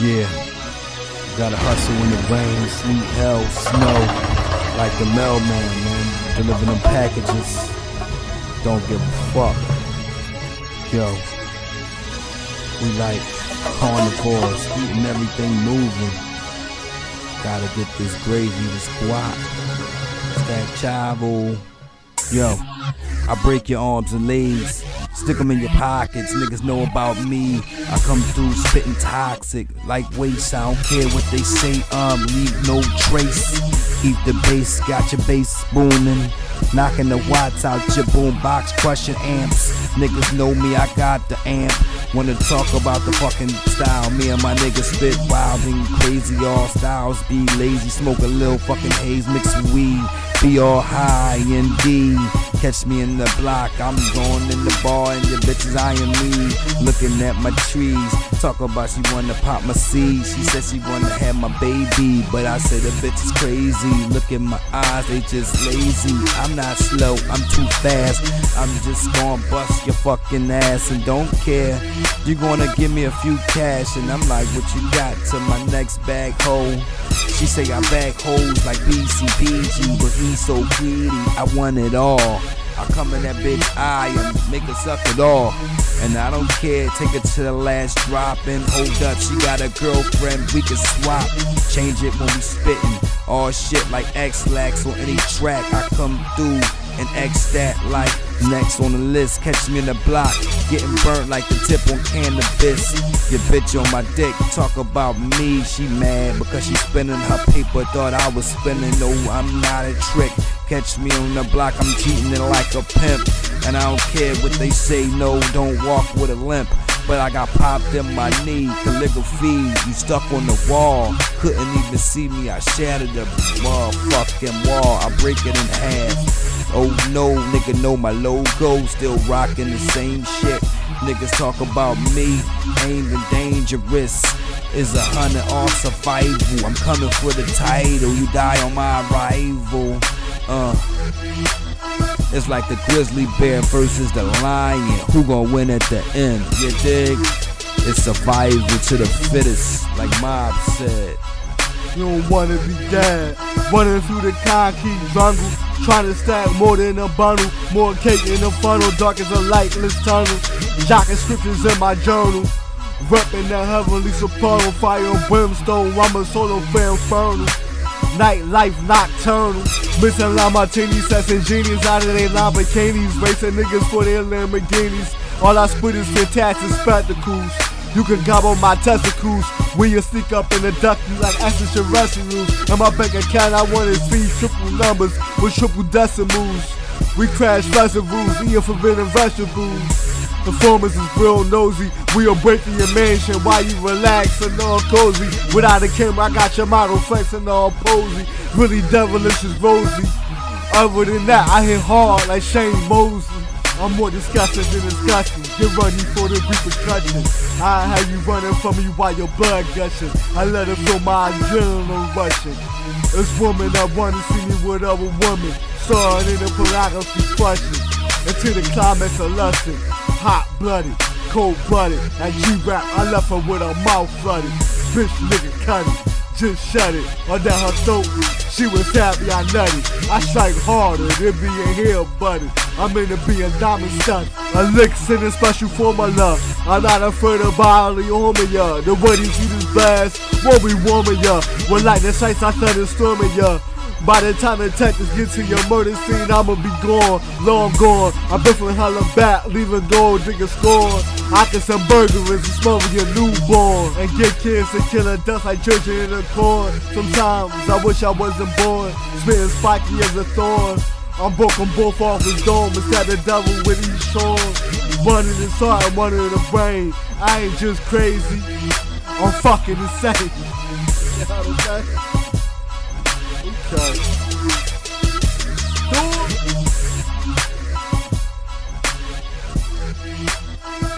Yeah. Gotta hustle in the rain, sleet, hell, snow. Like the mailman, man. Delivering them packages. Don't give a fuck. Yo. We like carnivores, eating everything moving. Gotta get this gravy, this guac. That chavo. Yo, I break your arms and legs. Stick them in your pockets, niggas know about me. I come through spitting toxic, like waste. I don't care what they say, um, leave no trace. Keep the bass, got your bass spooning. Knocking the watts out your boombox, crushing amps. Niggas know me, I got the amp. Wanna talk about the fucking style? Me and my niggas spit wild and crazy, all styles. Be lazy, smoke a little fucking haze, mix weed. Be all high and indeed. Catch me in the block, I'm going in the bar and your bitches eyeing me. Looking at my trees, talk about she wanna pop my seed. She said she wanna have my baby, but I said the bitch is crazy. Look in my eyes, they just lazy. I'm not slow, I'm too fast. I'm just gonna bust your fucking ass and don't care. You gonna give me a few cash and I'm like, what you got to my next bag hole? She say I bag hoes like BCBG, but he's so greedy, I want it all. I come in that bitch eye and make her suck it all. And I don't care, take it to the last drop and hold up. She got a girlfriend, we can swap. Change it when we spittin'. All shit like Ex-Lax on any track. I come through and X that like next on the list. Catch me in the block, getting burnt like the tip on cannabis. Your bitch on my dick, talk about me. She mad because she spending her paper. Thought I was spending. No, I'm not a trick. Catch me on the block, I'm cheating it like a pimp. And I don't care what they say, no, don't walk with a limp. But I got popped in my knee, calligraphy, you stuck on the wall. Couldn't even see me, I shattered the motherfucking wall. I break it in half. Oh no, nigga know my logo, still rocking the same shit. Niggas talk about me, aimed and dangerous. Is a hundred off survival. I'm coming for the title, you die on my arrival. Uh. It's like the grizzly bear versus the lion. Who gonna win at the end? You dig? It's survival to the fittest, like Mob said. You don't wanna be dead. Running through the concrete jungle, trying to stack more than a bundle. More cake in the funnel, dark as a lightless tunnel. Jocking scriptures in my journal. Reppin' the heavenly supernal, fire and brimstone, I'm a solo fan infernal. Nightlife nocturnal. Missing Lamborghini sets and genies out of their Lamborghinis. Racing niggas for their Lamborghinis. All I spit is fantastic spectacles. You can gobble my testicles when you sneak up in the duck you like extraterrestrials. In my bank account, I wanna see triple numbers with triple decimals. We crash festivals, eating forbidden vegetables. Performance is real nosy. We are breaking your mansion while you relax and all cozy. Without a camera, I got your model flexing all posy. Really devilish is rosy. Other than that, I hit hard like Shane Mosley. I'm more disgusting than disgusting. Get running for the repercussions. I have you running from me while your blood gushing. I let it feel my adrenaline rushing. This woman that wanna see me with other women. Saw it in the pornography crushing. Into the climax of lusting. Hot blooded, cold blooded. That G-Rap, I left her with her mouth flooded. Bitch nigga cut it. Just shut it, or down her throat. She was happy I nutted. I strike harder than being here, buddy. I'm into being diamond stunt. A lick sending special formula. I'm not afraid of bodily ya. The way you see this blast, won't be warming ya. When lightning strikes, I thunder storming ya. By the time the detectives get to your murder scene, I'ma be gone, long gone. I'm from hella back, leaving gold, drinking score. I can send burglars and smother your newborn. And get kids to kill a dust like children in the corn. Sometimes I wish I wasn't born, spitting spiky as a thorn. I'm broken both off his dome, instead the devil with each shore. One in his heart one in the brain. I ain't just crazy, I'm fucking insane. Okay. Two.